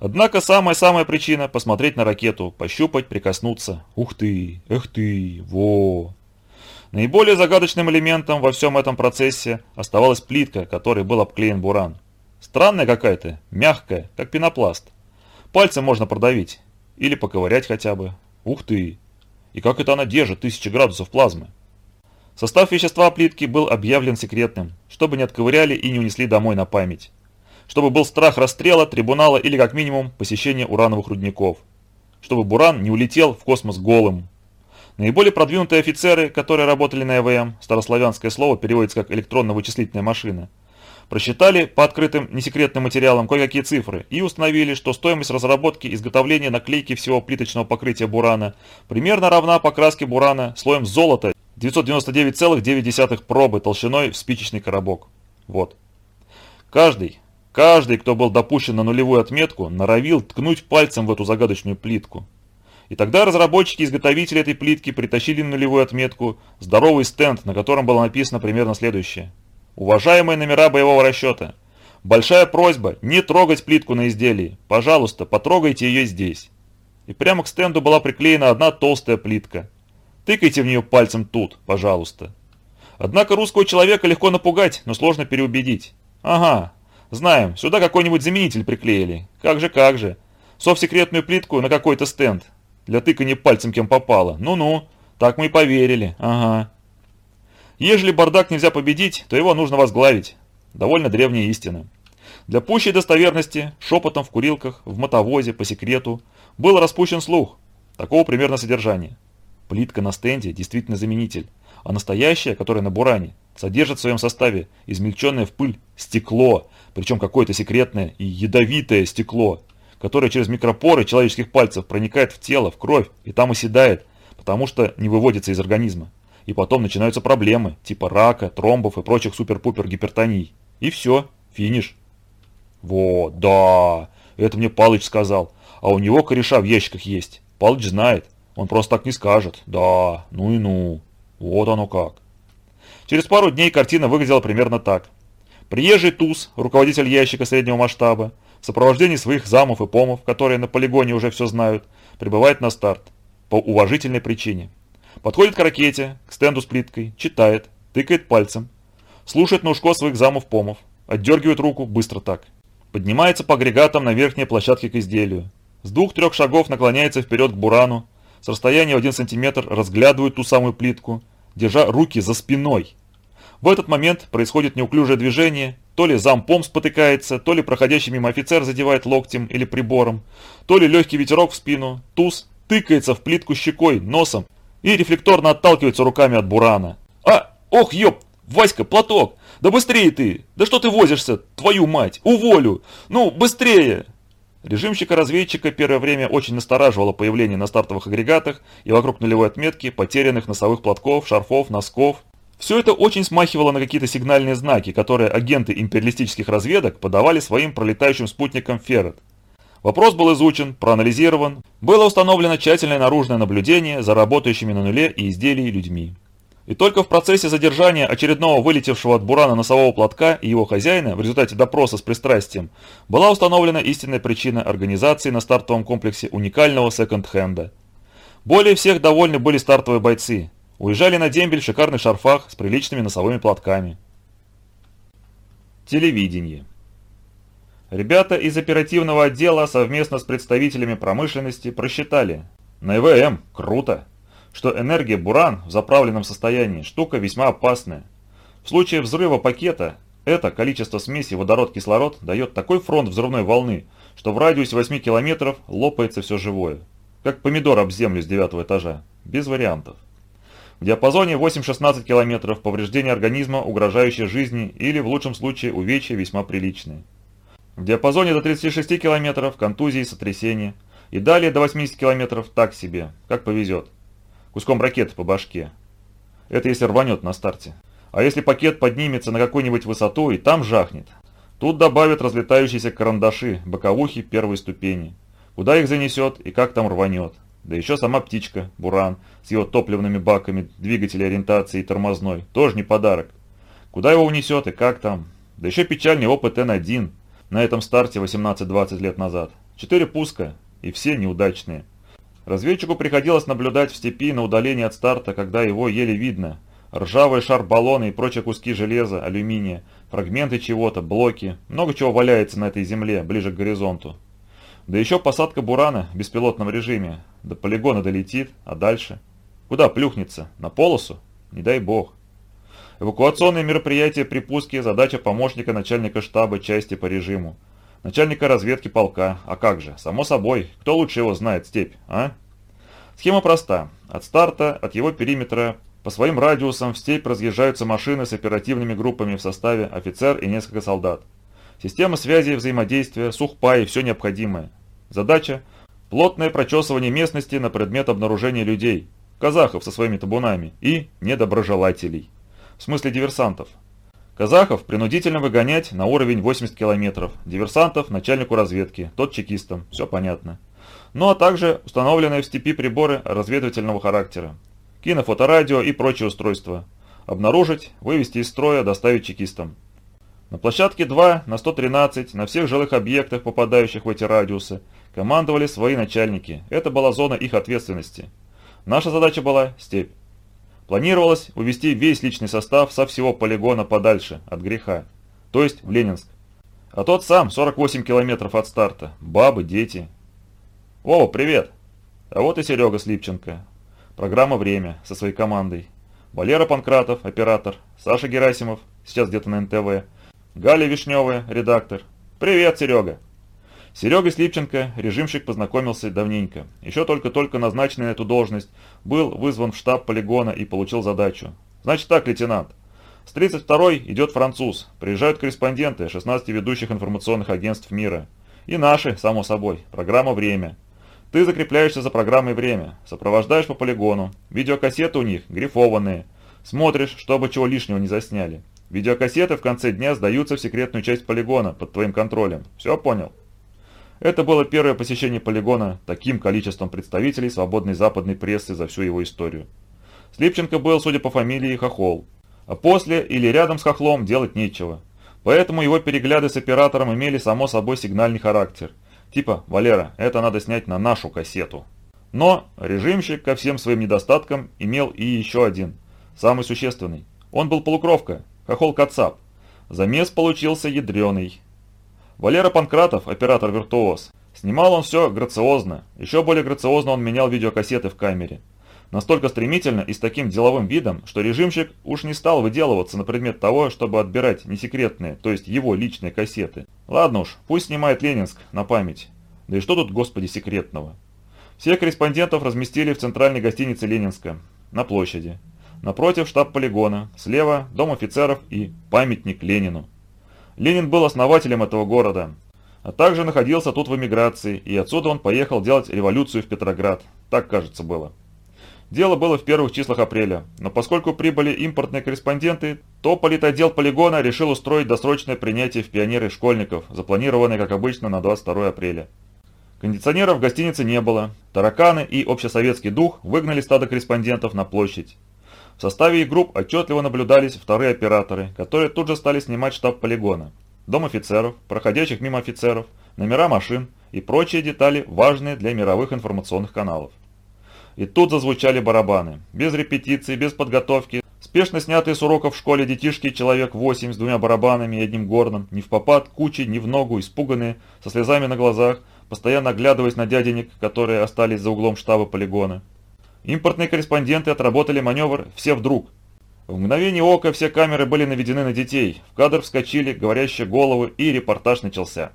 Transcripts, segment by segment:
Однако самая-самая причина – посмотреть на ракету, пощупать, прикоснуться. Ух ты, эх ты, во. Наиболее загадочным элементом во всем этом процессе оставалась плитка, которой был обклеен буран. Странная какая-то, мягкая, как пенопласт. Пальцем можно продавить. Или поковырять хотя бы. Ух ты! И как это она держит тысячи градусов плазмы? Состав вещества плитки был объявлен секретным, чтобы не отковыряли и не унесли домой на память. Чтобы был страх расстрела, трибунала или как минимум посещения урановых рудников. Чтобы Буран не улетел в космос голым. Наиболее продвинутые офицеры, которые работали на ЭВМ, старославянское слово переводится как электронно-вычислительная машина, просчитали по открытым несекретным материалам кое-какие цифры и установили, что стоимость разработки и изготовления наклейки всего плиточного покрытия бурана примерно равна покраске бурана слоем золота 999,9 пробы толщиной в спичечный коробок. Вот. Каждый, каждый, кто был допущен на нулевую отметку, норовил ткнуть пальцем в эту загадочную плитку. И тогда разработчики и изготовители этой плитки притащили на нулевую отметку здоровый стенд, на котором было написано примерно следующее. Уважаемые номера боевого расчета, большая просьба не трогать плитку на изделии. Пожалуйста, потрогайте ее здесь. И прямо к стенду была приклеена одна толстая плитка – Тыкайте в нее пальцем тут, пожалуйста. Однако русского человека легко напугать, но сложно переубедить. Ага, знаем, сюда какой-нибудь заменитель приклеили. Как же, как же. Совсекретную плитку на какой-то стенд. Для тыкания пальцем кем попало. Ну-ну, так мы и поверили. Ага. Ежели бардак нельзя победить, то его нужно возглавить. Довольно древняя истина. Для пущей достоверности, шепотом в курилках, в мотовозе, по секрету, был распущен слух. Такого примерно содержания. Плитка на стенде действительно заменитель, а настоящая, которая на буране, содержит в своем составе измельченное в пыль стекло, причем какое-то секретное и ядовитое стекло, которое через микропоры человеческих пальцев проникает в тело, в кровь и там оседает, потому что не выводится из организма. И потом начинаются проблемы, типа рака, тромбов и прочих супер-пупер гипертоний. И все, финиш. Вот, да, это мне Палыч сказал, а у него кореша в ящиках есть. Палыч знает. Он просто так не скажет. Да, ну и ну. Вот оно как. Через пару дней картина выглядела примерно так. Приезжий туз, руководитель ящика среднего масштаба, в сопровождении своих замов и помов, которые на полигоне уже все знают, прибывает на старт. По уважительной причине. Подходит к ракете, к стенду с плиткой, читает, тыкает пальцем, слушает на ушко своих замов-помов, отдергивает руку быстро так. Поднимается по агрегатам на верхней площадке к изделию. С двух-трех шагов наклоняется вперед к бурану, с расстояния в 1 см разглядывают ту самую плитку, держа руки за спиной. В этот момент происходит неуклюжее движение, то ли зампом спотыкается, то ли проходящий мимо офицер задевает локтем или прибором, то ли легкий ветерок в спину, туз тыкается в плитку щекой, носом и рефлекторно отталкивается руками от бурана. «А, ох, ёп, Васька, платок! Да быстрее ты! Да что ты возишься, твою мать! Уволю! Ну, быстрее!» Режимщика-разведчика первое время очень настораживало появление на стартовых агрегатах и вокруг нулевой отметки потерянных носовых платков, шарфов, носков. Все это очень смахивало на какие-то сигнальные знаки, которые агенты империалистических разведок подавали своим пролетающим спутникам Ферret. Вопрос был изучен, проанализирован, было установлено тщательное наружное наблюдение за работающими на нуле и изделий людьми. И только в процессе задержания очередного вылетевшего от бурана носового платка и его хозяина в результате допроса с пристрастием была установлена истинная причина организации на стартовом комплексе уникального секонд-хенда. Более всех довольны были стартовые бойцы. Уезжали на дембель в шикарных шарфах с приличными носовыми платками. Телевидение. Ребята из оперативного отдела совместно с представителями промышленности просчитали. На ИВМ круто что энергия буран в заправленном состоянии штука весьма опасная. В случае взрыва пакета это количество смеси водород-кислород дает такой фронт взрывной волны, что в радиусе 8 километров лопается все живое. Как помидор об землю с девятого этажа. Без вариантов. В диапазоне 8-16 километров повреждение организма, угрожающее жизни или в лучшем случае увечья весьма приличные. В диапазоне до 36 километров контузии и сотрясения. И далее до 80 километров так себе, как повезет куском ракеты по башке. Это если рванет на старте. А если пакет поднимется на какую-нибудь высоту и там жахнет, тут добавят разлетающиеся карандаши, боковухи первой ступени. Куда их занесет и как там рванет. Да еще сама птичка, Буран, с его топливными баками, двигателя ориентации и тормозной, тоже не подарок. Куда его унесет и как там. Да еще печальный опыт Н1 на этом старте 18-20 лет назад. Четыре пуска, и все неудачные. Разведчику приходилось наблюдать в степи на удалении от старта, когда его еле видно. Ржавый шар баллона и прочие куски железа, алюминия, фрагменты чего-то, блоки, много чего валяется на этой земле, ближе к горизонту. Да еще посадка Бурана в беспилотном режиме. До полигона долетит, а дальше? Куда плюхнется? На полосу? Не дай бог. Эвакуационные мероприятия при пуске – задача помощника начальника штаба части по режиму. Начальника разведки полка. А как же? Само собой. Кто лучше его знает степь, а? Схема проста. От старта, от его периметра, по своим радиусам в степь разъезжаются машины с оперативными группами в составе офицер и несколько солдат. Система связи взаимодействия, сухпа и все необходимое. Задача – плотное прочесывание местности на предмет обнаружения людей, казахов со своими табунами и недоброжелателей. В смысле диверсантов. Казахов принудительно выгонять на уровень 80 километров, диверсантов – начальнику разведки, тот чекистам, все понятно. Ну а также установленные в степи приборы разведывательного характера, кинофоторадио и прочие устройства. Обнаружить, вывести из строя, доставить чекистам. На площадке 2 на 113 на всех жилых объектах, попадающих в эти радиусы, командовали свои начальники. Это была зона их ответственности. Наша задача была степь. Планировалось увести весь личный состав со всего полигона подальше, от греха, то есть в Ленинск. А тот сам 48 километров от старта. Бабы, дети. О, привет! А вот и Серега Слипченко. Программа «Время» со своей командой. Валера Панкратов, оператор. Саша Герасимов, сейчас где-то на НТВ. Галя Вишневая, редактор. «Привет, Серега!» Серега Слипченко, режимщик, познакомился давненько. Еще только-только назначенный на эту должность, был вызван в штаб полигона и получил задачу. «Значит так, лейтенант. С 32-й идет француз. Приезжают корреспонденты 16 ведущих информационных агентств мира. И наши, само собой. Программа «Время». Ты закрепляешься за программой «Время». Сопровождаешь по полигону. Видеокассеты у них грифованные. Смотришь, чтобы чего лишнего не засняли. Видеокассеты в конце дня сдаются в секретную часть полигона под твоим контролем. Все понял? Это было первое посещение полигона таким количеством представителей свободной западной прессы за всю его историю. Слипченко был, судя по фамилии, хохол. А после или рядом с хохлом делать нечего. Поэтому его перегляды с оператором имели само собой сигнальный характер. Типа, Валера, это надо снять на нашу кассету. Но режимщик ко всем своим недостаткам имел и еще один, самый существенный. Он был полукровка, Хохол Кацап. Замес получился ядреный. Валера Панкратов, оператор-виртуоз. Снимал он все грациозно. Еще более грациозно он менял видеокассеты в камере. Настолько стремительно и с таким деловым видом, что режимщик уж не стал выделываться на предмет того, чтобы отбирать несекретные, то есть его личные кассеты. Ладно уж, пусть снимает Ленинск на память. Да и что тут, господи, секретного? Всех корреспондентов разместили в центральной гостинице Ленинска, на площади. Напротив штаб полигона, слева дом офицеров и памятник Ленину. Ленин был основателем этого города, а также находился тут в эмиграции, и отсюда он поехал делать революцию в Петроград. Так, кажется, было. Дело было в первых числах апреля, но поскольку прибыли импортные корреспонденты, то политотдел полигона решил устроить досрочное принятие в пионеры школьников, запланированное, как обычно, на 22 апреля. Кондиционеров в гостинице не было, тараканы и общесоветский дух выгнали стадо корреспондентов на площадь. В составе их групп отчетливо наблюдались вторые операторы, которые тут же стали снимать штаб полигона, дом офицеров, проходящих мимо офицеров, номера машин и прочие детали, важные для мировых информационных каналов. И тут зазвучали барабаны. Без репетиции, без подготовки, спешно снятые с уроков в школе детишки человек 8 с двумя барабанами и одним горном, не в попад, кучей, не в ногу, испуганные, со слезами на глазах, постоянно оглядываясь на дяденек, которые остались за углом штаба полигона. Импортные корреспонденты отработали маневр «все вдруг». В мгновение ока все камеры были наведены на детей, в кадр вскочили говорящие головы и репортаж начался.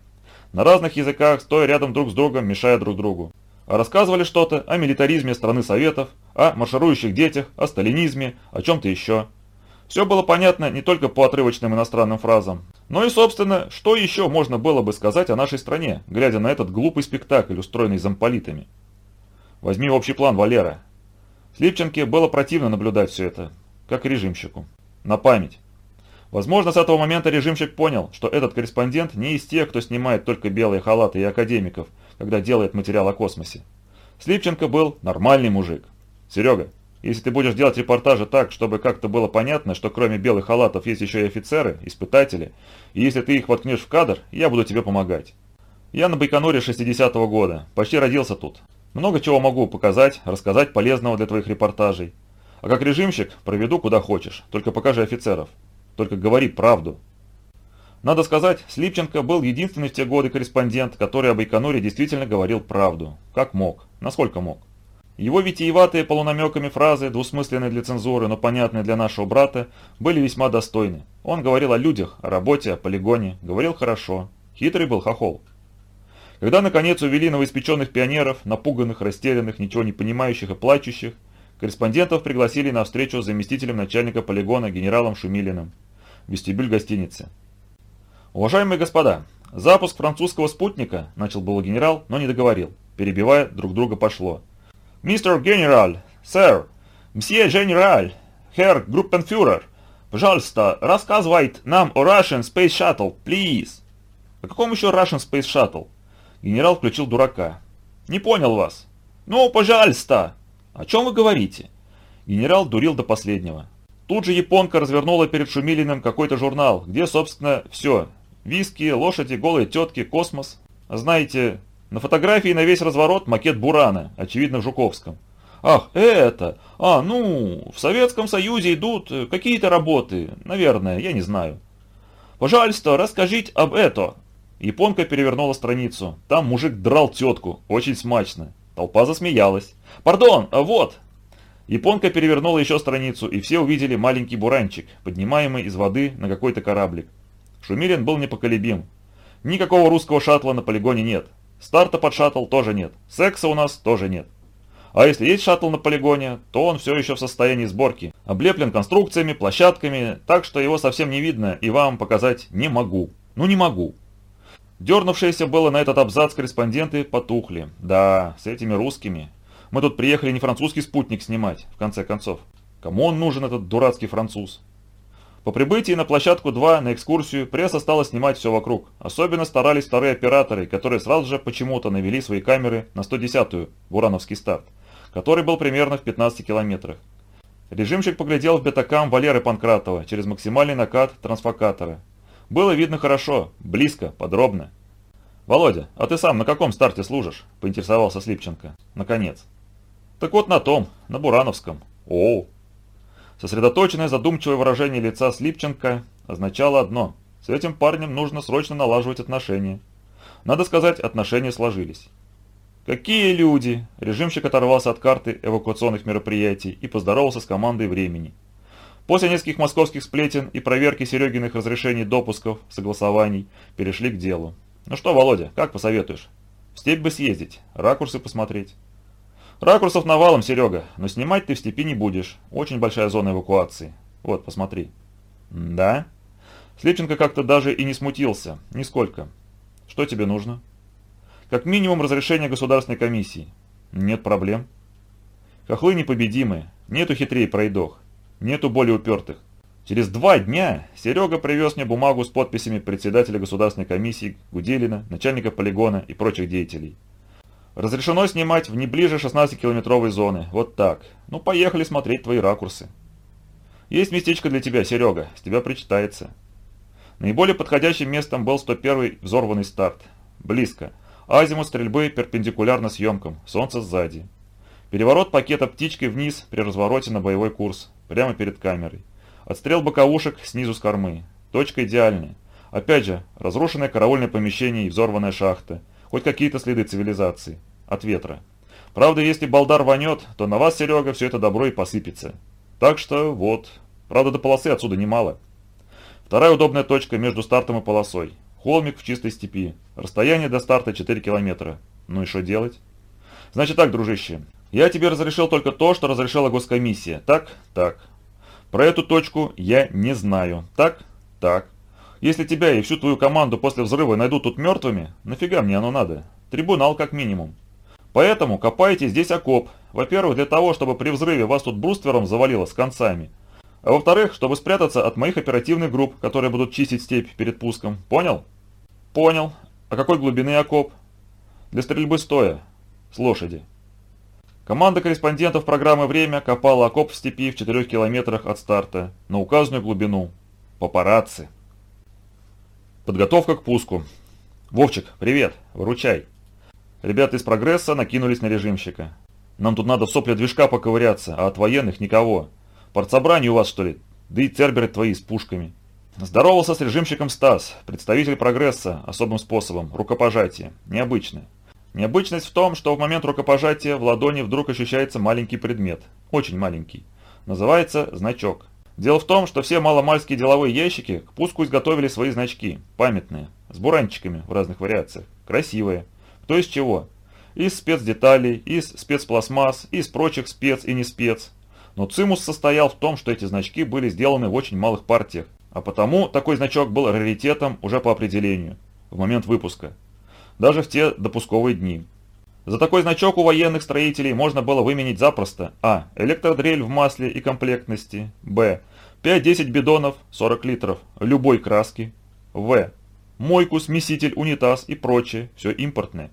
На разных языках, стоя рядом друг с другом, мешая друг другу. Рассказывали что-то о милитаризме страны Советов, о марширующих детях, о сталинизме, о чем-то еще. Все было понятно не только по отрывочным иностранным фразам, но и, собственно, что еще можно было бы сказать о нашей стране, глядя на этот глупый спектакль, устроенный замполитами. Возьми общий план, Валера, Слипченке было противно наблюдать все это, как режимщику. На память. Возможно, с этого момента режимщик понял, что этот корреспондент не из тех, кто снимает только белые халаты и академиков, когда делает материал о космосе. Слипченко был нормальный мужик. Серега, если ты будешь делать репортажи так, чтобы как-то было понятно, что кроме белых халатов есть еще и офицеры, испытатели, и если ты их воткнешь в кадр, я буду тебе помогать. Я на Байконуре 60-го года, почти родился тут. Много чего могу показать, рассказать полезного для твоих репортажей. А как режимщик проведу куда хочешь, только покажи офицеров. Только говори правду. Надо сказать, Слипченко был единственный в те годы корреспондент, который об Байконуре действительно говорил правду. Как мог, насколько мог. Его витиеватые полунамеками фразы, двусмысленные для цензуры, но понятные для нашего брата, были весьма достойны. Он говорил о людях, о работе, о полигоне, говорил хорошо. Хитрый был хохол. Когда наконец увели новоиспеченных пионеров, напуганных, растерянных, ничего не понимающих и плачущих, корреспондентов пригласили на встречу с заместителем начальника полигона генералом Шумилиным. Вестибюль гостиницы. «Уважаемые господа, запуск французского спутника», – начал был генерал, но не договорил. Перебивая, друг друга пошло. «Мистер генераль, сэр, мсье генераль, херр группенфюрер, пожалуйста, рассказывайте нам о Russian Space Shuttle, please». «О каком еще Russian Space Shuttle?» Генерал включил дурака. «Не понял вас». «Ну, пожалуйста». «О чем вы говорите?» Генерал дурил до последнего. Тут же японка развернула перед Шумилиным какой-то журнал, где, собственно, все. Виски, лошади, голые тетки, космос. Знаете, на фотографии на весь разворот макет Бурана, очевидно в Жуковском. Ах, это! А, ну, в Советском Союзе идут какие-то работы, наверное, я не знаю. Пожалуйста, расскажите об этом. Японка перевернула страницу. Там мужик драл тетку, очень смачно. Толпа засмеялась. «Пардон, а вот!» Японка перевернула еще страницу, и все увидели маленький буранчик, поднимаемый из воды на какой-то кораблик. Шумилин был непоколебим. Никакого русского шаттла на полигоне нет. Старта под шаттл тоже нет. Секса у нас тоже нет. А если есть шаттл на полигоне, то он все еще в состоянии сборки. Облеплен конструкциями, площадками, так что его совсем не видно и вам показать не могу. Ну не могу. Дернувшиеся было на этот абзац корреспонденты потухли. Да, с этими русскими. Мы тут приехали не французский спутник снимать, в конце концов. Кому он нужен, этот дурацкий француз? По прибытии на площадку 2 на экскурсию пресса стала снимать все вокруг. Особенно старались вторые операторы, которые сразу же почему-то навели свои камеры на 110-ю, Бурановский старт, который был примерно в 15 километрах. Режимщик поглядел в бетакам Валеры Панкратова через максимальный накат трансфокатора было видно хорошо, близко, подробно. «Володя, а ты сам на каком старте служишь?» – поинтересовался Слипченко. Наконец. «Так вот на том, на Бурановском». «Оу». Сосредоточенное задумчивое выражение лица Слипченко означало одно – с этим парнем нужно срочно налаживать отношения. Надо сказать, отношения сложились. «Какие люди!» – режимщик оторвался от карты эвакуационных мероприятий и поздоровался с командой времени – После нескольких московских сплетен и проверки Серегиных разрешений допусков, согласований, перешли к делу. Ну что, Володя, как посоветуешь? В степь бы съездить, ракурсы посмотреть. Ракурсов навалом, Серега, но снимать ты в степи не будешь. Очень большая зона эвакуации. Вот, посмотри. Да? Слепченко как-то даже и не смутился. Нисколько. Что тебе нужно? Как минимум разрешение государственной комиссии. Нет проблем. Хохлы непобедимые. Нету хитрее пройдох. Нету более упертых. Через два дня Серега привез мне бумагу с подписями председателя государственной комиссии Гуделина, начальника полигона и прочих деятелей. Разрешено снимать в не ближе 16-километровой зоны. Вот так. Ну, поехали смотреть твои ракурсы. Есть местечко для тебя, Серега. С тебя причитается. Наиболее подходящим местом был 101-й взорванный старт. Близко. Азимут стрельбы перпендикулярно съемкам. Солнце сзади. Переворот пакета птичкой вниз при развороте на боевой курс прямо перед камерой. Отстрел боковушек снизу с кормы. Точка идеальная. Опять же, разрушенное караульное помещение и взорванная шахта. Хоть какие-то следы цивилизации. От ветра. Правда, если балдар вонет, то на вас, Серега, все это добро и посыпется. Так что вот. Правда, до полосы отсюда немало. Вторая удобная точка между стартом и полосой. Холмик в чистой степи. Расстояние до старта 4 километра. Ну и что делать? Значит так, дружище, я тебе разрешил только то, что разрешила госкомиссия. Так? Так. Про эту точку я не знаю. Так? Так. Если тебя и всю твою команду после взрыва найдут тут мертвыми, нафига мне оно надо? Трибунал как минимум. Поэтому копайте здесь окоп. Во-первых, для того, чтобы при взрыве вас тут бруствером завалило с концами. А во-вторых, чтобы спрятаться от моих оперативных групп, которые будут чистить степь перед пуском. Понял? Понял. А какой глубины окоп? Для стрельбы стоя. С лошади. Команда корреспондентов программы «Время» копала окоп в степи в 4 километрах от старта на указанную глубину. Папарацци. Подготовка к пуску. «Вовчик, привет! Выручай!» Ребята из «Прогресса» накинулись на режимщика. «Нам тут надо в сопли движка поковыряться, а от военных никого. Партсобрание у вас, что ли? Да и церберы твои с пушками». Здоровался с режимщиком Стас, представитель «Прогресса», особым способом, рукопожатие, необычное. Необычность в том, что в момент рукопожатия в ладони вдруг ощущается маленький предмет, очень маленький. Называется значок. Дело в том, что все маломальские деловые ящики к пуску изготовили свои значки, памятные, с буранчиками в разных вариациях, красивые. Кто из чего? Из спецдеталей, из спецпластмасс, из прочих спец и не спец. Но цимус состоял в том, что эти значки были сделаны в очень малых партиях, а потому такой значок был раритетом уже по определению, в момент выпуска. Даже в те допусковые дни. За такой значок у военных строителей можно было выменить запросто а. Электродрель в масле и комплектности, б. 5-10 бидонов 40 литров любой краски, в. Мойку, смеситель, унитаз и прочее, все импортное.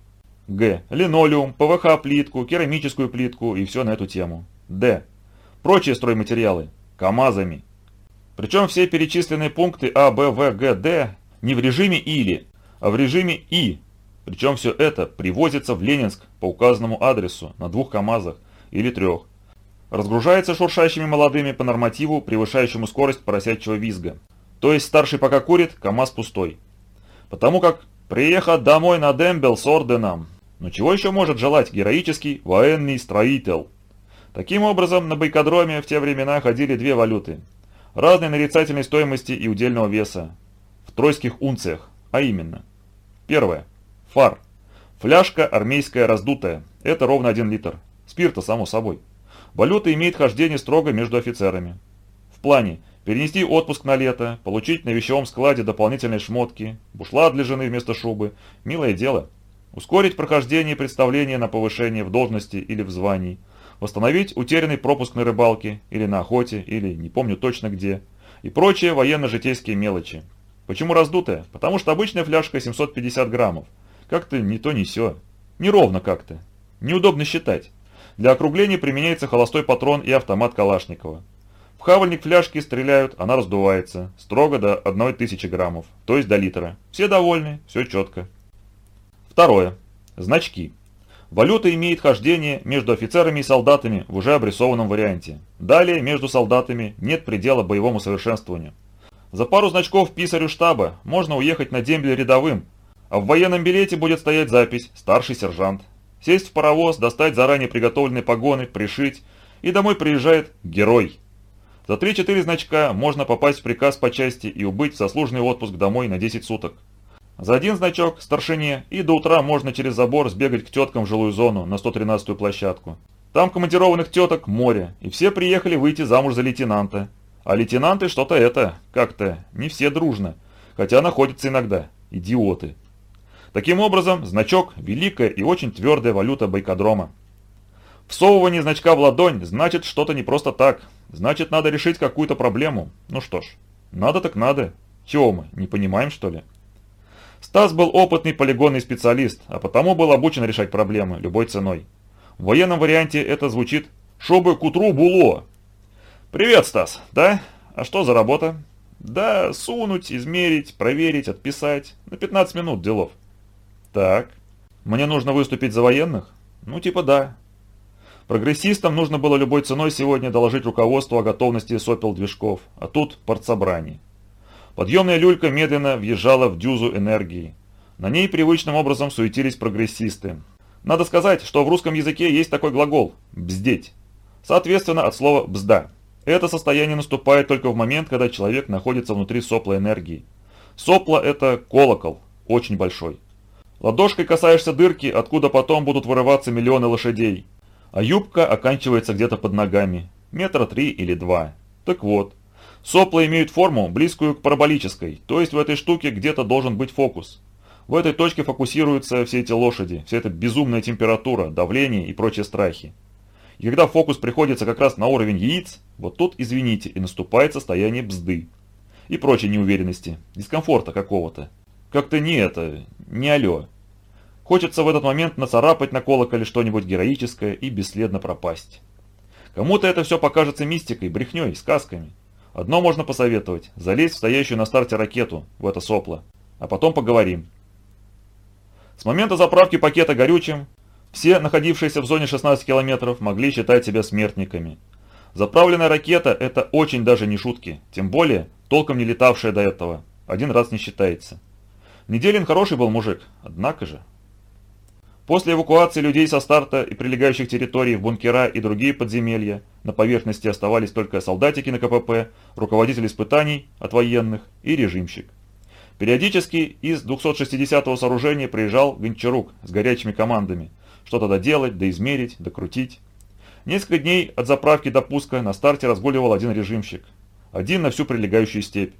Г. Линолеум, ПВХ-плитку, керамическую плитку и все на эту тему. Д. Прочие стройматериалы. КАМАЗами. Причем все перечисленные пункты А, Б, В, Г, Д не в режиме «или», а в режиме «и». Причем все это привозится в Ленинск по указанному адресу на двух КАМАЗах или трех. Разгружается шуршащими молодыми по нормативу, превышающему скорость поросячьего визга. То есть старший пока курит, КАМАЗ пустой. Потому как приехать домой на дембел с орденом. Но чего еще может желать героический военный строитель? Таким образом, на байкодроме в те времена ходили две валюты – разной нарицательной стоимости и удельного веса, в тройских унциях, а именно. Первое. Фар. Фляжка армейская раздутая, это ровно 1 литр. Спирта, само собой. Валюта имеет хождение строго между офицерами. В плане перенести отпуск на лето, получить на вещевом складе дополнительные шмотки, бушлат для жены вместо шубы, милое дело. Ускорить прохождение представления на повышение в должности или в звании – восстановить утерянный пропуск на рыбалке или на охоте, или не помню точно где, и прочие военно-житейские мелочи. Почему раздутая? Потому что обычная фляжка 750 граммов. Как-то не то не сё. Неровно как-то. Неудобно считать. Для округления применяется холостой патрон и автомат Калашникова. В хавальник фляжки стреляют, она раздувается. Строго до 1000 граммов, то есть до литра. Все довольны, все четко. Второе. Значки. Валюта имеет хождение между офицерами и солдатами в уже обрисованном варианте. Далее между солдатами нет предела боевому совершенствованию. За пару значков писарю штаба можно уехать на дембель рядовым, а в военном билете будет стоять запись «старший сержант». Сесть в паровоз, достать заранее приготовленные погоны, пришить, и домой приезжает герой. За 3-4 значка можно попасть в приказ по части и убыть в заслуженный отпуск домой на 10 суток. За один значок старшине и до утра можно через забор сбегать к теткам в жилую зону на 113-ю площадку. Там командированных теток море, и все приехали выйти замуж за лейтенанта. А лейтенанты что-то это, как-то, не все дружно, хотя находятся иногда, идиоты. Таким образом, значок – великая и очень твердая валюта байкодрома. Всовывание значка в ладонь значит что-то не просто так, значит надо решить какую-то проблему. Ну что ж, надо так надо. Чего мы, не понимаем что ли? Стас был опытный полигонный специалист, а потому был обучен решать проблемы любой ценой. В военном варианте это звучит «Шобы к утру було». «Привет, Стас, да? А что за работа?» «Да, сунуть, измерить, проверить, отписать. На 15 минут делов». «Так. Мне нужно выступить за военных?» «Ну, типа да». Прогрессистам нужно было любой ценой сегодня доложить руководству о готовности сопел движков, а тут партсобрание. Подъемная люлька медленно въезжала в дюзу энергии. На ней привычным образом суетились прогрессисты. Надо сказать, что в русском языке есть такой глагол «бздеть». Соответственно, от слова «бзда». Это состояние наступает только в момент, когда человек находится внутри сопла энергии. Сопло – это колокол, очень большой. Ладошкой касаешься дырки, откуда потом будут вырываться миллионы лошадей. А юбка оканчивается где-то под ногами, метра три или два. Так вот, Сопла имеют форму, близкую к параболической, то есть в этой штуке где-то должен быть фокус. В этой точке фокусируются все эти лошади, вся эта безумная температура, давление и прочие страхи. И когда фокус приходится как раз на уровень яиц, вот тут, извините, и наступает состояние бзды. И прочей неуверенности, дискомфорта какого-то. Как-то не это, не алё. Хочется в этот момент нацарапать на колоколе что-нибудь героическое и бесследно пропасть. Кому-то это все покажется мистикой, брехней, сказками. Одно можно посоветовать – залезть в стоящую на старте ракету, в это сопло. А потом поговорим. С момента заправки пакета горючим все, находившиеся в зоне 16 километров, могли считать себя смертниками. Заправленная ракета – это очень даже не шутки, тем более толком не летавшая до этого. Один раз не считается. Неделин хороший был мужик, однако же. После эвакуации людей со старта и прилегающих территорий в бункера и другие подземелья на поверхности оставались только солдатики на КПП, руководитель испытаний от военных и режимщик. Периодически из 260-го сооружения приезжал Гончарук с горячими командами, что-то доделать, доизмерить, докрутить. Несколько дней от заправки до пуска на старте разгуливал один режимщик. Один на всю прилегающую степь.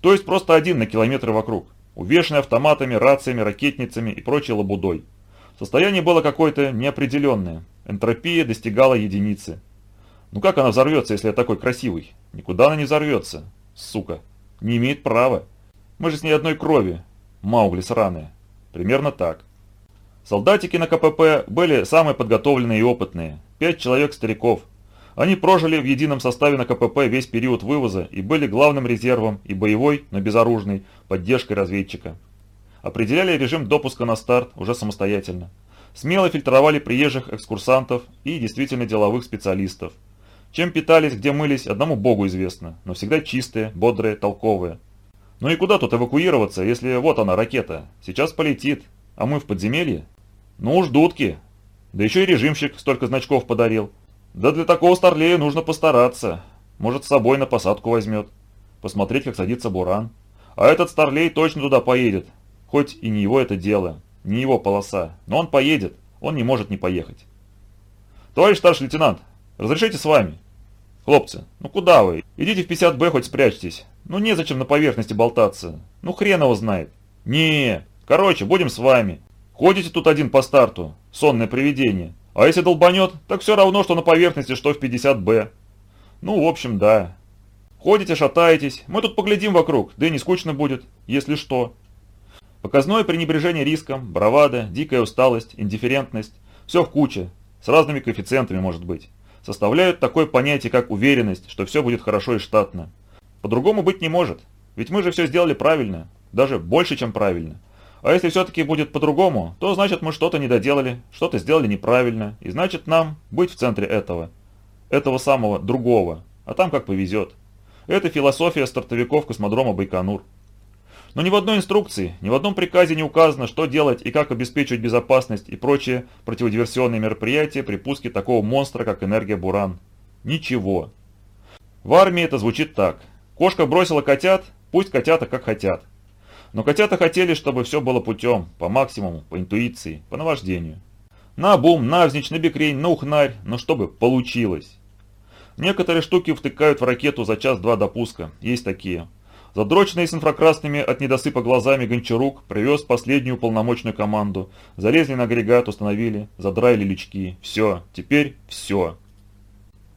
То есть просто один на километры вокруг, увешанный автоматами, рациями, ракетницами и прочей лабудой. Состояние было какое-то неопределенное. Энтропия достигала единицы. Ну как она взорвется, если я такой красивый? Никуда она не взорвется. Сука. Не имеет права. Мы же с ней одной крови. Маугли сраные. Примерно так. Солдатики на КПП были самые подготовленные и опытные. Пять человек стариков. Они прожили в едином составе на КПП весь период вывоза и были главным резервом и боевой, но безоружной, поддержкой разведчика. Определяли режим допуска на старт уже самостоятельно. Смело фильтровали приезжих экскурсантов и действительно деловых специалистов. Чем питались, где мылись, одному богу известно, но всегда чистые, бодрые, толковые. Ну и куда тут эвакуироваться, если вот она, ракета, сейчас полетит, а мы в подземелье? Ну уж дудки. Да еще и режимщик столько значков подарил. Да для такого старлея нужно постараться. Может с собой на посадку возьмет. Посмотреть, как садится буран. А этот старлей точно туда поедет, Хоть и не его это дело, не его полоса, но он поедет, он не может не поехать. Товарищ старший лейтенант, разрешите с вами? Хлопцы, ну куда вы? Идите в 50Б хоть спрячьтесь. Ну незачем на поверхности болтаться. Ну хрен его знает. Не, короче, будем с вами. Ходите тут один по старту, сонное привидение. А если долбанет, так все равно, что на поверхности, что в 50Б. Ну, в общем, да. Ходите, шатаетесь, мы тут поглядим вокруг, да и не скучно будет, если что. Показное пренебрежение риском, бравада, дикая усталость, индифферентность – все в куче, с разными коэффициентами может быть, составляют такое понятие, как уверенность, что все будет хорошо и штатно. По-другому быть не может, ведь мы же все сделали правильно, даже больше, чем правильно. А если все-таки будет по-другому, то значит мы что-то не доделали, что-то сделали неправильно, и значит нам быть в центре этого, этого самого другого, а там как повезет. Это философия стартовиков космодрома Байконур. Но ни в одной инструкции, ни в одном приказе не указано, что делать и как обеспечивать безопасность и прочие противодиверсионные мероприятия при пуске такого монстра, как энергия Буран. Ничего. В армии это звучит так. Кошка бросила котят, пусть котята как хотят. Но котята хотели, чтобы все было путем, по максимуму, по интуиции, по наваждению. На бум, навзничь, на бекрень, на ухнарь, но чтобы получилось. Некоторые штуки втыкают в ракету за час-два до пуска, есть такие. Задроченный с инфракрасными от недосыпа глазами Гончарук привез последнюю полномочную команду. Залезли на агрегат, установили, задраили лючки. Все, теперь все.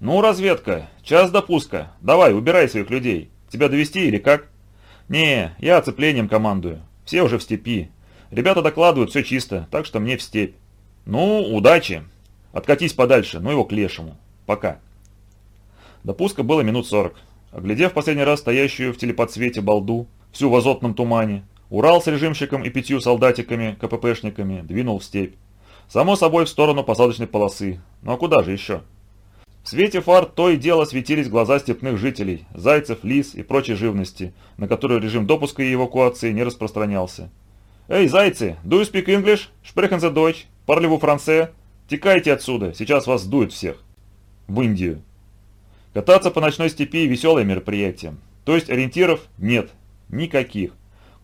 «Ну, разведка, час допуска. Давай, убирай своих людей. Тебя довести или как?» «Не, я оцеплением командую. Все уже в степи. Ребята докладывают, все чисто, так что мне в степь. Ну, удачи. Откатись подальше, ну его к лешему. Пока». Допуска было минут сорок. Оглядев последний раз стоящую в телеподсвете балду, всю в азотном тумане, Урал с режимщиком и пятью солдатиками, КППшниками, двинул в степь. Само собой в сторону посадочной полосы. Ну а куда же еще? В свете фар то и дело светились глаза степных жителей, зайцев, лис и прочей живности, на которую режим допуска и эвакуации не распространялся. «Эй, зайцы, do you speak English? Sprechen Sie Deutsch? Parlez-vous français? Текайте отсюда, сейчас вас сдуют всех!» В Индию. Кататься по ночной степи – веселое мероприятие. То есть ориентиров нет. Никаких.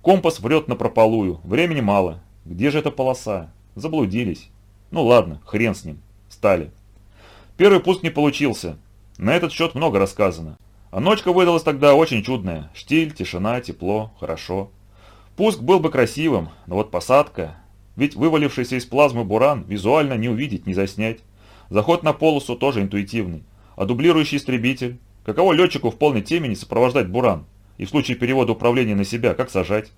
Компас врет на прополую. Времени мало. Где же эта полоса? Заблудились. Ну ладно, хрен с ним. Стали. Первый пуск не получился. На этот счет много рассказано. А ночка выдалась тогда очень чудная. Штиль, тишина, тепло, хорошо. Пуск был бы красивым, но вот посадка... Ведь вывалившийся из плазмы буран визуально не увидеть, не заснять. Заход на полосу тоже интуитивный а дублирующий истребитель? Каково летчику в полной темени сопровождать «Буран»? И в случае перевода управления на себя, как сажать?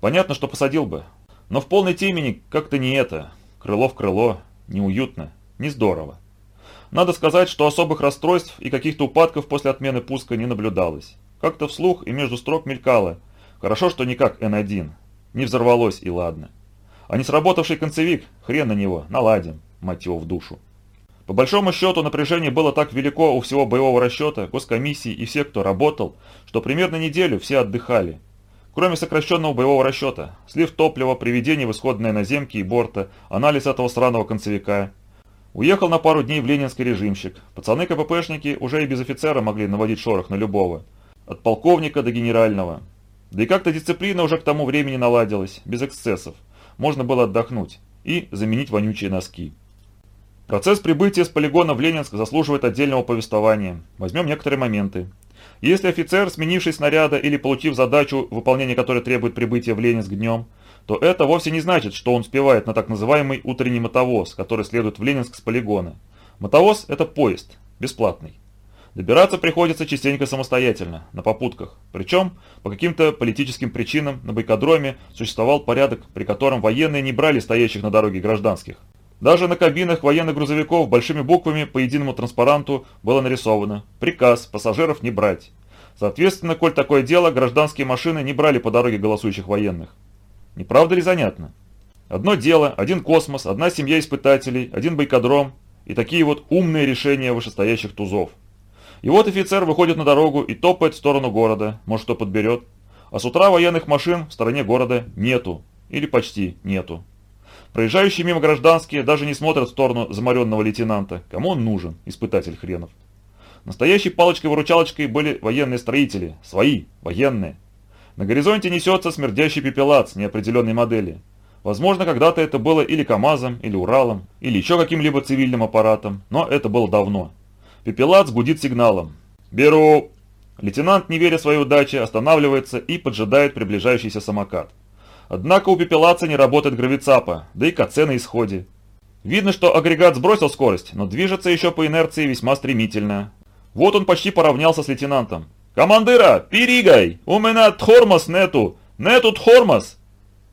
Понятно, что посадил бы. Но в полной темени как-то не это. Крыло в крыло. Неуютно. Не здорово. Надо сказать, что особых расстройств и каких-то упадков после отмены пуска не наблюдалось. Как-то вслух и между строк мелькало. Хорошо, что не как Н1. Не взорвалось и ладно. А не сработавший концевик, хрен на него, наладим, мать его в душу. По большому счету напряжение было так велико у всего боевого расчета, госкомиссии и всех, кто работал, что примерно неделю все отдыхали. Кроме сокращенного боевого расчета, слив топлива, приведение в исходные наземки и борта, анализ этого сраного концевика. Уехал на пару дней в ленинский режимщик. Пацаны КППшники уже и без офицера могли наводить шорох на любого. От полковника до генерального. Да и как-то дисциплина уже к тому времени наладилась, без эксцессов. Можно было отдохнуть и заменить вонючие носки. Процесс прибытия с полигона в Ленинск заслуживает отдельного повествования. Возьмем некоторые моменты. Если офицер, сменивший снаряда или получив задачу, выполнение которой требует прибытия в Ленинск днем, то это вовсе не значит, что он успевает на так называемый утренний мотовоз, который следует в Ленинск с полигона. Мотовоз – это поезд, бесплатный. Добираться приходится частенько самостоятельно, на попутках. Причем, по каким-то политическим причинам, на Байкодроме существовал порядок, при котором военные не брали стоящих на дороге гражданских. Даже на кабинах военных грузовиков большими буквами по единому транспаранту было нарисовано «Приказ пассажиров не брать». Соответственно, коль такое дело, гражданские машины не брали по дороге голосующих военных. Не правда ли занятно? Одно дело, один космос, одна семья испытателей, один байкодром и такие вот умные решения вышестоящих тузов. И вот офицер выходит на дорогу и топает в сторону города, может кто подберет. А с утра военных машин в стороне города нету, или почти нету. Проезжающие мимо гражданские даже не смотрят в сторону заморенного лейтенанта. Кому он нужен, испытатель хренов? Настоящей палочкой-выручалочкой были военные строители. Свои, военные. На горизонте несется смердящий пепелац неопределенной модели. Возможно, когда-то это было или КАМАЗом, или Уралом, или еще каким-либо цивильным аппаратом, но это было давно. Пепелац гудит сигналом. «Беру!» Лейтенант, не веря своей удаче, останавливается и поджидает приближающийся самокат. Однако у пепелаца не работает гравицапа, да и КЦ на исходе. Видно, что агрегат сбросил скорость, но движется еще по инерции весьма стремительно. Вот он почти поравнялся с лейтенантом. «Командира, перигай! У меня тхормос нету! Нету тхормос!»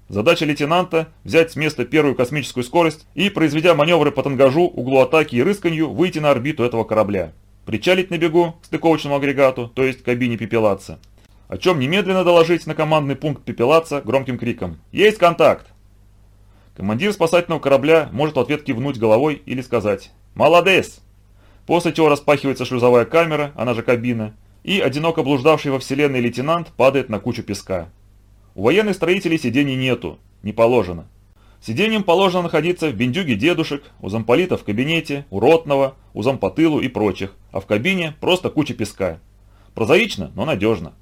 Задача лейтенанта – взять с места первую космическую скорость и, произведя маневры по тангажу, углу атаки и рысканью, выйти на орбиту этого корабля. Причалить на бегу к стыковочному агрегату, то есть кабине пепелаца о чем немедленно доложить на командный пункт пепелаца громким криком «Есть контакт!». Командир спасательного корабля может в ответ кивнуть головой или сказать «Молодец!», после чего распахивается шлюзовая камера, она же кабина, и одиноко блуждавший во вселенной лейтенант падает на кучу песка. У военных строителей сидений нету, не положено. Сиденьем положено находиться в бендюге дедушек, у замполита в кабинете, у ротного, у зампотылу и прочих, а в кабине просто куча песка. Прозаично, но надежно.